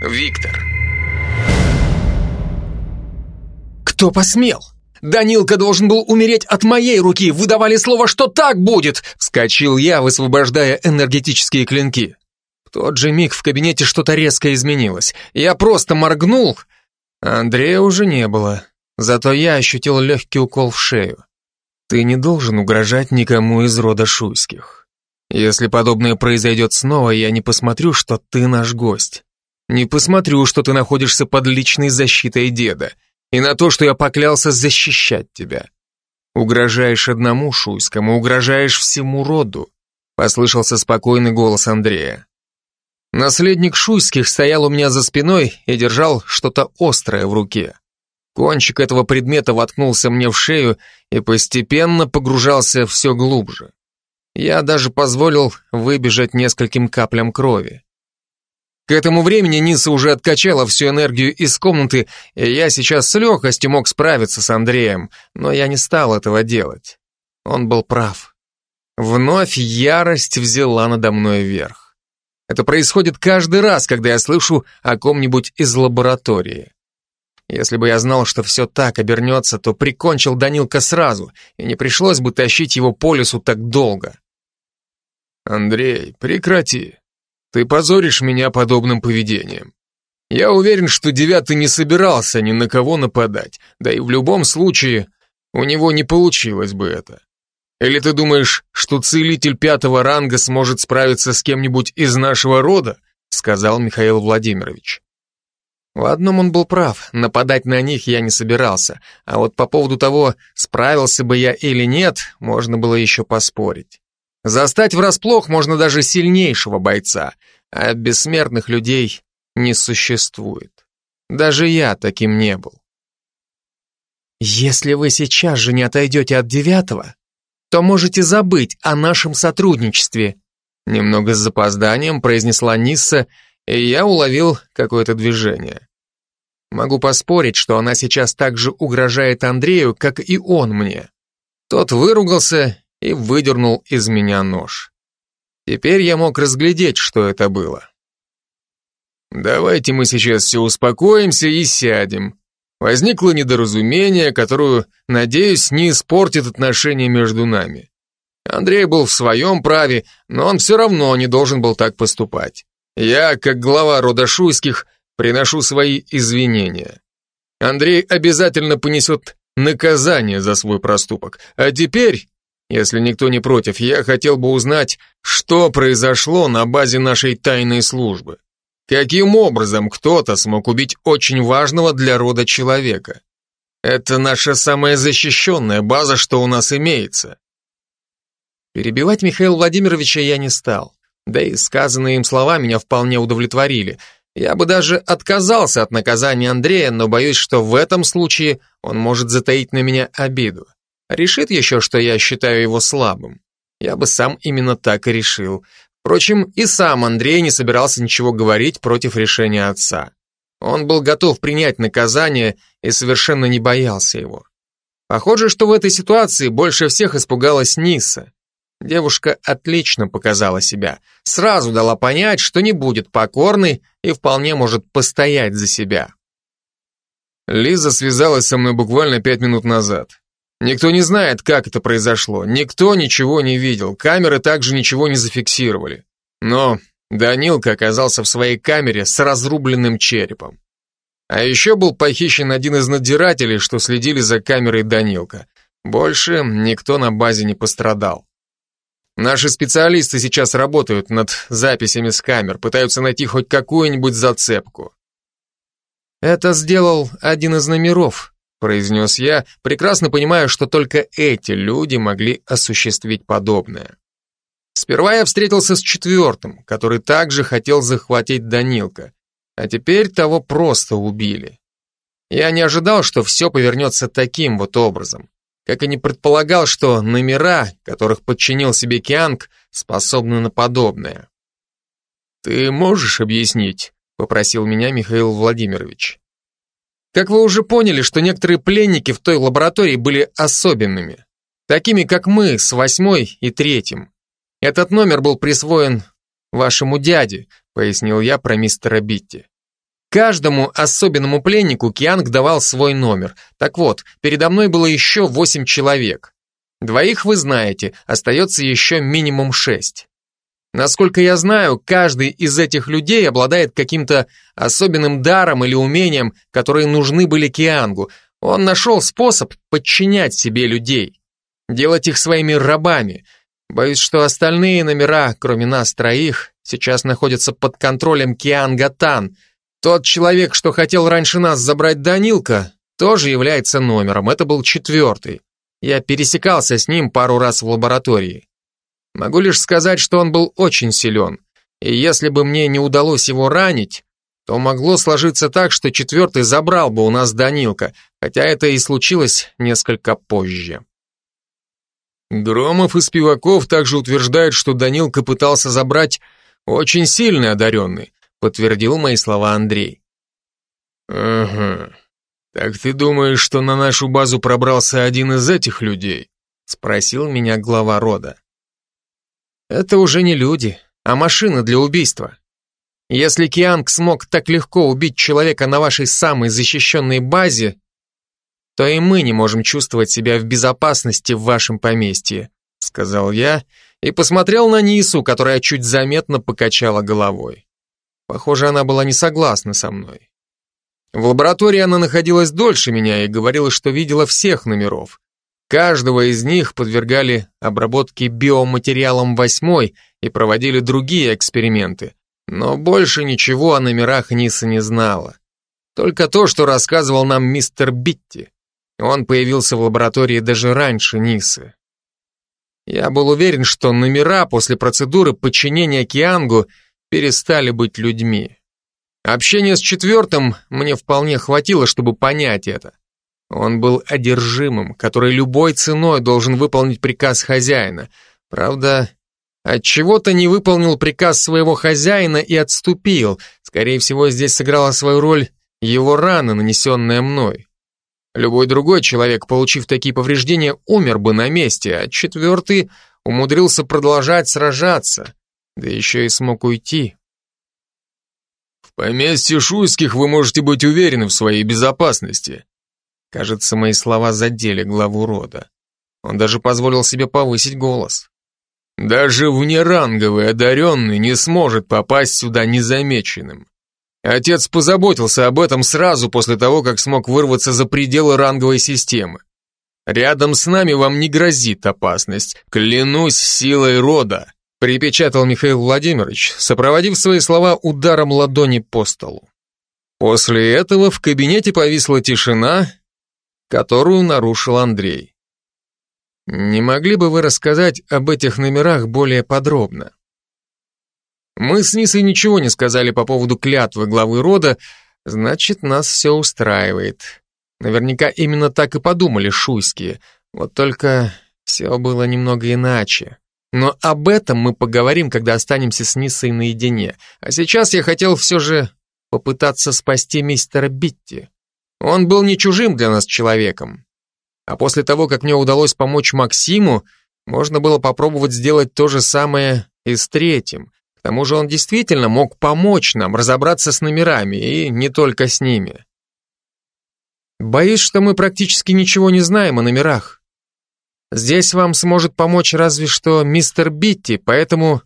Виктор. Кто посмел? Данилка должен был умереть от моей руки. Вы давали слово, что так будет. Вскочил я, высвобождая энергетические клинки. В тот же миг в кабинете что-то резко изменилось. Я просто моргнул. Андрея уже не было. Зато я ощутил легкий укол в шею. Ты не должен угрожать никому из рода Шуйских. Если подобное произойдет снова, я не посмотрю, что ты наш гость. Не посмотрю, что ты находишься под личной защитой деда и на то, что я поклялся защищать тебя. Угрожаешь одному Шуйскому, угрожаешь всему роду, послышался спокойный голос Андрея. Наследник Шуйских стоял у меня за спиной и держал что-то острое в руке. Кончик этого предмета воткнулся мне в шею и постепенно погружался все глубже. Я даже позволил выбежать нескольким каплям крови. К этому времени Ниса уже откачала всю энергию из комнаты, и я сейчас с легкостью мог справиться с Андреем, но я не стал этого делать. Он был прав. Вновь ярость взяла надо мной верх. Это происходит каждый раз, когда я слышу о ком-нибудь из лаборатории. Если бы я знал, что все так обернется, то прикончил Данилка сразу, и не пришлось бы тащить его по лесу так долго. Андрей, прекрати. Ты позоришь меня подобным поведением. Я уверен, что девятый не собирался ни на кого нападать, да и в любом случае у него не получилось бы это. Или ты думаешь, что целитель пятого ранга сможет справиться с кем-нибудь из нашего рода? Сказал Михаил Владимирович. В одном он был прав, нападать на них я не собирался, а вот по поводу того, справился бы я или нет, можно было еще поспорить. Застать врасплох можно даже сильнейшего бойца, а бессмертных людей не существует. Даже я таким не был. Если вы сейчас же не отойдете от девятого, то можете забыть о нашем сотрудничестве, немного с запозданием произнесла Нисса, и я уловил какое-то движение. Могу поспорить, что она сейчас так же угрожает Андрею, как и он мне. Тот выругался и выдернул из меня нож. Теперь я мог разглядеть, что это было. «Давайте мы сейчас все успокоимся и сядем. Возникло недоразумение, которое, надеюсь, не испортит отношения между нами. Андрей был в своем праве, но он все равно не должен был так поступать. Я, как глава рода Шуйских, приношу свои извинения. Андрей обязательно понесет наказание за свой проступок. А теперь если никто не против, я хотел бы узнать, что произошло на базе нашей тайной службы. Каким образом кто-то смог убить очень важного для рода человека? Это наша самая защищенная база, что у нас имеется. Перебивать Михаила Владимировича я не стал. Да и сказанные им слова меня вполне удовлетворили. Я бы даже отказался от наказания Андрея, но боюсь, что в этом случае он может затаить на меня обиду. Решит еще, что я считаю его слабым. Я бы сам именно так и решил. Впрочем, и сам Андрей не собирался ничего говорить против решения отца. Он был готов принять наказание и совершенно не боялся его. Похоже, что в этой ситуации больше всех испугалась Ниса. Девушка отлично показала себя, сразу дала понять, что не будет покорной и вполне может постоять за себя. Лиза связалась со мной буквально пять минут назад. Никто не знает, как это произошло, никто ничего не видел, камеры также ничего не зафиксировали. Но Данилка оказался в своей камере с разрубленным черепом. А еще был похищен один из надзирателей, что следили за камерой Данилка. Больше никто на базе не пострадал. Наши специалисты сейчас работают над записями с камер, пытаются найти хоть какую-нибудь зацепку. Это сделал один из номеров, произнес я, прекрасно понимая, что только эти люди могли осуществить подобное. Сперва я встретился с четвертым, который также хотел захватить Данилка, а теперь того просто убили. Я не ожидал, что все повернется таким вот образом, как и не предполагал, что номера, которых подчинил себе Кианг, способны на подобное. «Ты можешь объяснить?» — попросил меня Михаил Владимирович. Как вы уже поняли, что некоторые пленники в той лаборатории были особенными. Такими, как мы, с восьмой и третьим. Этот номер был присвоен вашему дяде, пояснил я про мистера Битти. Каждому особенному пленнику Кианг давал свой номер. Так вот, передо мной было еще восемь человек. Двоих вы знаете, остается еще минимум шесть. Насколько я знаю, каждый из этих людей обладает каким-то особенным даром или умением, которые нужны были Киангу. Он нашел способ подчинять себе людей, делать их своими рабами. Боюсь, что остальные номера, кроме нас троих, сейчас находятся под контролем Кианга Тан. Тот человек, что хотел раньше нас забрать Данилка, тоже является номером. Это был четвертый. Я пересекался с ним пару раз в лаборатории. Могу лишь сказать, что он был очень силен, и если бы мне не удалось его ранить, то могло сложиться так, что четвертый забрал бы у нас Данилка, хотя это и случилось несколько позже. Громов и Спиваков также утверждают, что Данилка пытался забрать очень сильный одаренный, подтвердил мои слова Андрей. Ага. Так ты думаешь, что на нашу базу пробрался один из этих людей? Спросил меня глава рода. Это уже не люди, а машина для убийства. Если Кианг смог так легко убить человека на вашей самой защищенной базе, то и мы не можем чувствовать себя в безопасности в вашем поместье, сказал я и посмотрел на Нису, которая чуть заметно покачала головой. Похоже, она была не согласна со мной. В лаборатории она находилась дольше меня и говорила, что видела всех номеров, Каждого из них подвергали обработке биоматериалом восьмой и проводили другие эксперименты, но больше ничего о номерах Ниса не знала. Только то, что рассказывал нам мистер Битти. Он появился в лаборатории даже раньше Нисы. Я был уверен, что номера после процедуры подчинения Киангу перестали быть людьми. Общение с четвертым мне вполне хватило, чтобы понять это. Он был одержимым, который любой ценой должен выполнить приказ хозяина. Правда, от чего-то не выполнил приказ своего хозяина и отступил. Скорее всего, здесь сыграла свою роль его рана, нанесенная мной. Любой другой человек, получив такие повреждения, умер бы на месте, а четвертый умудрился продолжать сражаться, да еще и смог уйти. В поместье Шуйских вы можете быть уверены в своей безопасности. Кажется, мои слова задели главу рода. Он даже позволил себе повысить голос. Даже внеранговый одаренный не сможет попасть сюда незамеченным. Отец позаботился об этом сразу после того, как смог вырваться за пределы ранговой системы. Рядом с нами вам не грозит опасность, клянусь силой рода, припечатал Михаил Владимирович, сопроводив свои слова ударом ладони по столу. После этого в кабинете повисла тишина, которую нарушил Андрей. Не могли бы вы рассказать об этих номерах более подробно? Мы с Нисой ничего не сказали по поводу клятвы главы рода, значит, нас все устраивает. Наверняка именно так и подумали шуйские, вот только все было немного иначе. Но об этом мы поговорим, когда останемся с Нисой наедине. А сейчас я хотел все же попытаться спасти мистера Битти. Он был не чужим для нас человеком. А после того, как мне удалось помочь Максиму, можно было попробовать сделать то же самое и с третьим. К тому же он действительно мог помочь нам разобраться с номерами, и не только с ними. Боюсь, что мы практически ничего не знаем о номерах. Здесь вам сможет помочь разве что мистер Битти, поэтому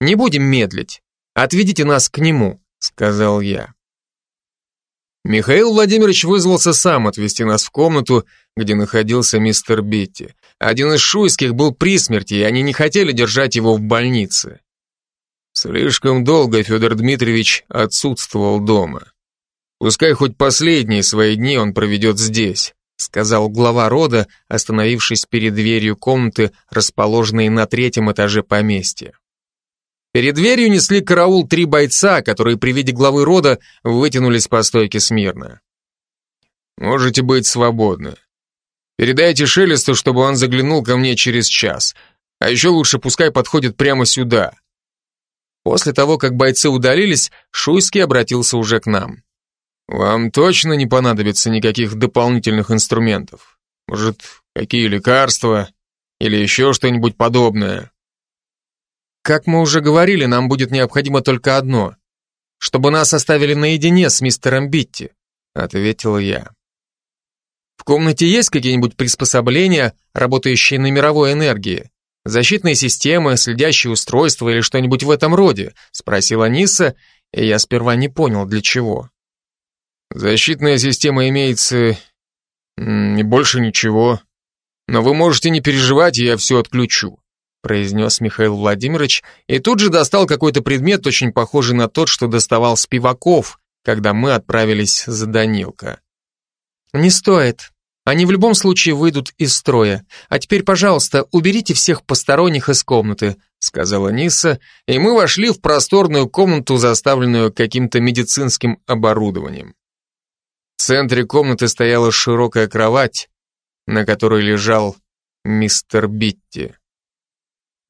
не будем медлить. Отведите нас к нему, сказал я. Михаил Владимирович вызвался сам отвезти нас в комнату, где находился мистер Битти. Один из шуйских был при смерти, и они не хотели держать его в больнице. Слишком долго Федор Дмитриевич отсутствовал дома. Пускай хоть последние свои дни он проведет здесь, сказал глава рода, остановившись перед дверью комнаты, расположенной на третьем этаже поместья. Перед дверью несли караул три бойца, которые при виде главы рода вытянулись по стойке смирно. «Можете быть свободны. Передайте Шелесту, чтобы он заглянул ко мне через час. А еще лучше пускай подходит прямо сюда». После того, как бойцы удалились, Шуйский обратился уже к нам. «Вам точно не понадобится никаких дополнительных инструментов? Может, какие лекарства или еще что-нибудь подобное?» Как мы уже говорили, нам будет необходимо только одно. чтобы нас оставили наедине с мистером Битти, ответил я. В комнате есть какие-нибудь приспособления, работающие на мировой энергии? Защитные системы, следящие устройства или что-нибудь в этом роде? Спросила Ниса, и я сперва не понял, для чего. Защитная система имеется... и больше ничего. Но вы можете не переживать, я все отключу произнес Михаил Владимирович и тут же достал какой-то предмет, очень похожий на тот, что доставал Спиваков, когда мы отправились за Данилка. «Не стоит. Они в любом случае выйдут из строя. А теперь, пожалуйста, уберите всех посторонних из комнаты», сказала Ниса, и мы вошли в просторную комнату, заставленную каким-то медицинским оборудованием. В центре комнаты стояла широкая кровать, на которой лежал мистер Битти.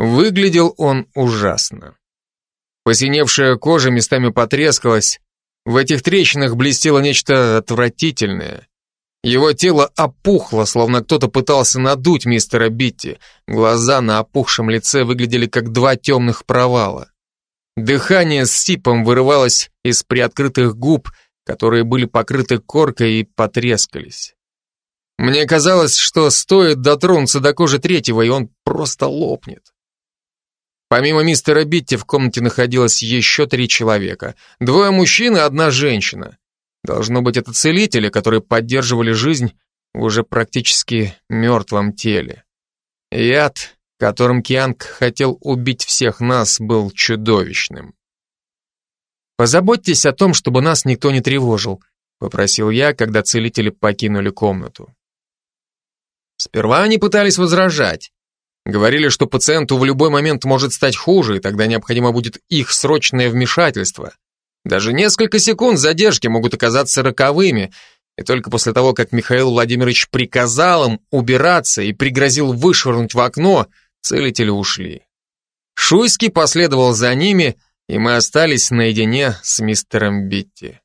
Выглядел он ужасно. Посиневшая кожа местами потрескалась, в этих трещинах блестело нечто отвратительное. Его тело опухло, словно кто-то пытался надуть мистера Битти. Глаза на опухшем лице выглядели как два темных провала. Дыхание с сипом вырывалось из приоткрытых губ, которые были покрыты коркой и потрескались. Мне казалось, что стоит дотронуться до кожи третьего, и он просто лопнет. Помимо мистера Битти в комнате находилось еще три человека. Двое мужчин и одна женщина. Должно быть, это целители, которые поддерживали жизнь в уже практически мертвом теле. Яд, которым Кианг хотел убить всех нас, был чудовищным. «Позаботьтесь о том, чтобы нас никто не тревожил», попросил я, когда целители покинули комнату. Сперва они пытались возражать, Говорили, что пациенту в любой момент может стать хуже, и тогда необходимо будет их срочное вмешательство. Даже несколько секунд задержки могут оказаться роковыми, и только после того, как Михаил Владимирович приказал им убираться и пригрозил вышвырнуть в окно, целители ушли. Шуйский последовал за ними, и мы остались наедине с мистером Битти.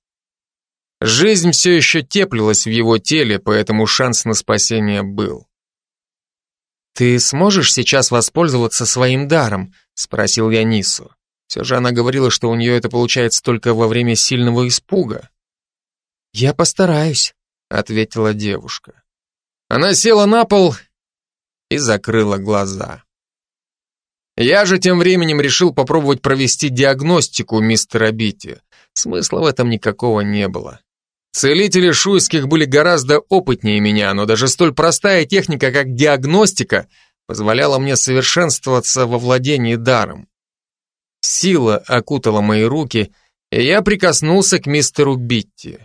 Жизнь все еще теплилась в его теле, поэтому шанс на спасение был. «Ты сможешь сейчас воспользоваться своим даром?» — спросил я Нису. Все же она говорила, что у нее это получается только во время сильного испуга. «Я постараюсь», — ответила девушка. Она села на пол и закрыла глаза. Я же тем временем решил попробовать провести диагностику мистера Бити. Смысла в этом никакого не было. Целители шуйских были гораздо опытнее меня, но даже столь простая техника, как диагностика, позволяла мне совершенствоваться во владении даром. Сила окутала мои руки, и я прикоснулся к мистеру Битти.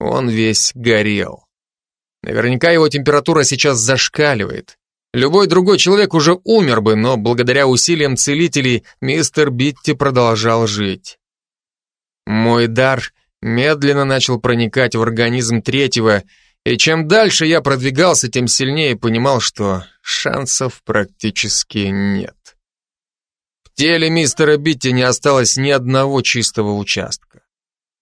Он весь горел. Наверняка его температура сейчас зашкаливает. Любой другой человек уже умер бы, но благодаря усилиям целителей мистер Битти продолжал жить. Мой дар медленно начал проникать в организм третьего, и чем дальше я продвигался, тем сильнее понимал, что шансов практически нет. В теле мистера Битти не осталось ни одного чистого участка.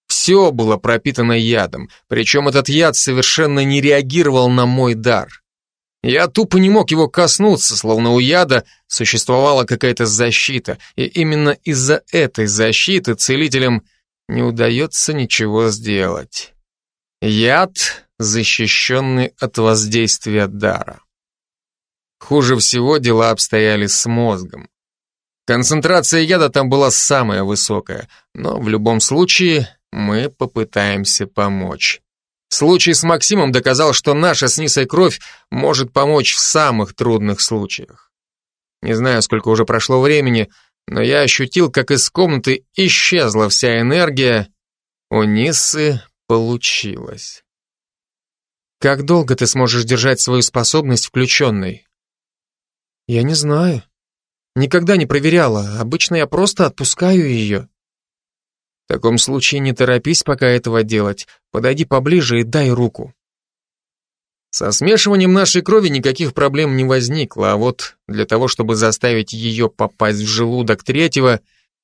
Все было пропитано ядом, причем этот яд совершенно не реагировал на мой дар. Я тупо не мог его коснуться, словно у яда существовала какая-то защита, и именно из-за этой защиты целителям – не удается ничего сделать. Яд, защищенный от воздействия дара. Хуже всего дела обстояли с мозгом. Концентрация яда там была самая высокая, но в любом случае мы попытаемся помочь. Случай с Максимом доказал, что наша с Нисой кровь может помочь в самых трудных случаях. Не знаю, сколько уже прошло времени, но я ощутил, как из комнаты исчезла вся энергия. У Ниссы получилось. Как долго ты сможешь держать свою способность включенной? Я не знаю. Никогда не проверяла. Обычно я просто отпускаю ее. В таком случае не торопись пока этого делать. Подойди поближе и дай руку. Со смешиванием нашей крови никаких проблем не возникло, а вот для того, чтобы заставить ее попасть в желудок третьего,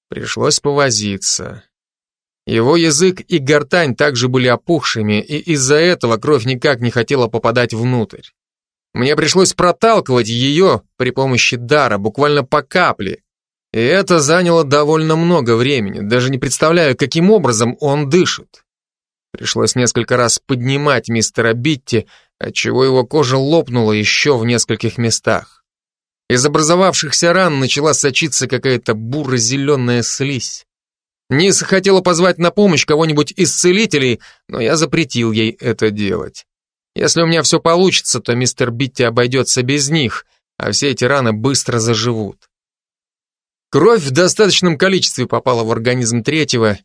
пришлось повозиться. Его язык и гортань также были опухшими, и из-за этого кровь никак не хотела попадать внутрь. Мне пришлось проталкивать ее при помощи дара, буквально по капле. И это заняло довольно много времени, даже не представляю, каким образом он дышит. Пришлось несколько раз поднимать мистера Битти, отчего его кожа лопнула еще в нескольких местах. Из образовавшихся ран начала сочиться какая-то буро-зеленая слизь. Ниса хотела позвать на помощь кого-нибудь из целителей, но я запретил ей это делать. Если у меня все получится, то мистер Битти обойдется без них, а все эти раны быстро заживут. Кровь в достаточном количестве попала в организм третьего,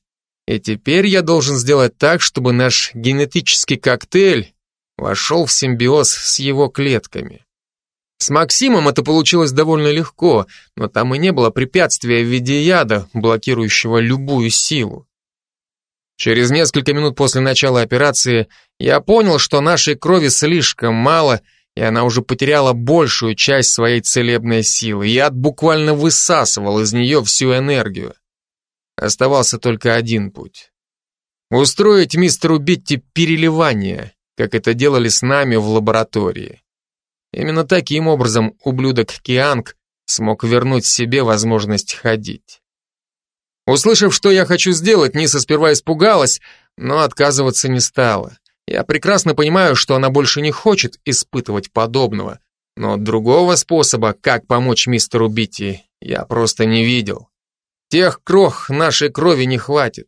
и теперь я должен сделать так, чтобы наш генетический коктейль вошел в симбиоз с его клетками. С Максимом это получилось довольно легко, но там и не было препятствия в виде яда, блокирующего любую силу. Через несколько минут после начала операции я понял, что нашей крови слишком мало, и она уже потеряла большую часть своей целебной силы. Яд буквально высасывал из нее всю энергию. Оставался только один путь. Устроить мистеру Битти переливание, как это делали с нами в лаборатории. Именно таким образом ублюдок Кианг смог вернуть себе возможность ходить. Услышав, что я хочу сделать, Ниса сперва испугалась, но отказываться не стала. Я прекрасно понимаю, что она больше не хочет испытывать подобного, но другого способа, как помочь мистеру Битти, я просто не видел. Тех крох нашей крови не хватит.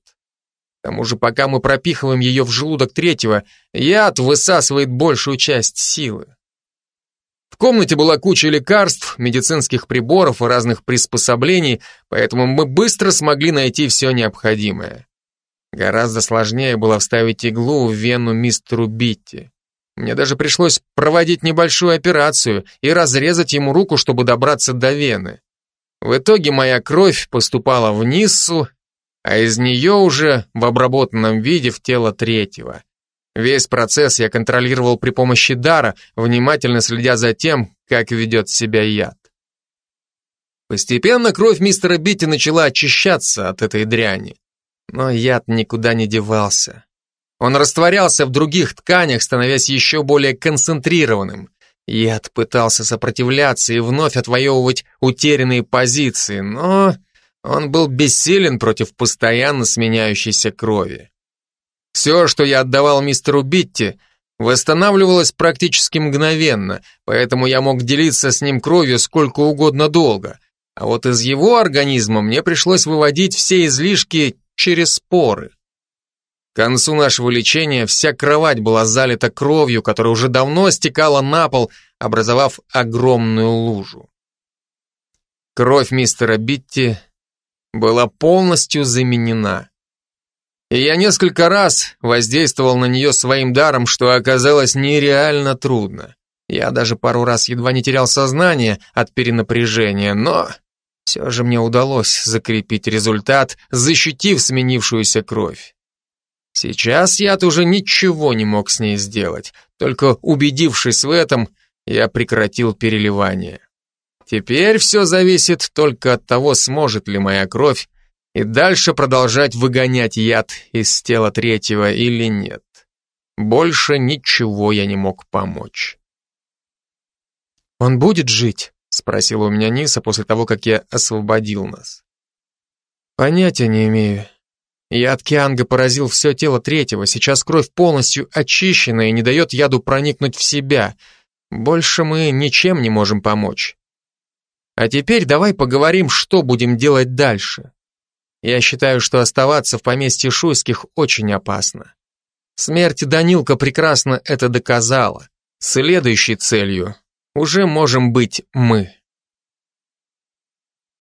К тому же, пока мы пропихиваем ее в желудок третьего, яд высасывает большую часть силы. В комнате была куча лекарств, медицинских приборов и разных приспособлений, поэтому мы быстро смогли найти все необходимое. Гораздо сложнее было вставить иглу в вену мистеру Битти. Мне даже пришлось проводить небольшую операцию и разрезать ему руку, чтобы добраться до вены. В итоге моя кровь поступала в Ниссу, а из нее уже в обработанном виде в тело третьего. Весь процесс я контролировал при помощи дара, внимательно следя за тем, как ведет себя яд. Постепенно кровь мистера Битти начала очищаться от этой дряни. Но яд никуда не девался. Он растворялся в других тканях, становясь еще более концентрированным. Яд пытался сопротивляться и вновь отвоевывать утерянные позиции, но он был бессилен против постоянно сменяющейся крови. Все, что я отдавал мистеру Битти, восстанавливалось практически мгновенно, поэтому я мог делиться с ним кровью сколько угодно долго. А вот из его организма мне пришлось выводить все излишки через споры. К концу нашего лечения вся кровать была залита кровью, которая уже давно стекала на пол, образовав огромную лужу. Кровь мистера Битти была полностью заменена. И я несколько раз воздействовал на нее своим даром, что оказалось нереально трудно. Я даже пару раз едва не терял сознание от перенапряжения, но все же мне удалось закрепить результат, защитив сменившуюся кровь. Сейчас яд уже ничего не мог с ней сделать, только убедившись в этом, я прекратил переливание. Теперь все зависит только от того, сможет ли моя кровь и дальше продолжать выгонять яд из тела третьего или нет. Больше ничего я не мог помочь. «Он будет жить?» — спросила у меня Ниса после того, как я освободил нас. «Понятия не имею. Яд Кианга поразил все тело третьего, сейчас кровь полностью очищена и не дает яду проникнуть в себя. Больше мы ничем не можем помочь. А теперь давай поговорим, что будем делать дальше. Я считаю, что оставаться в поместье Шуйских очень опасно. Смерть Данилка прекрасно это доказала. Следующей целью уже можем быть мы.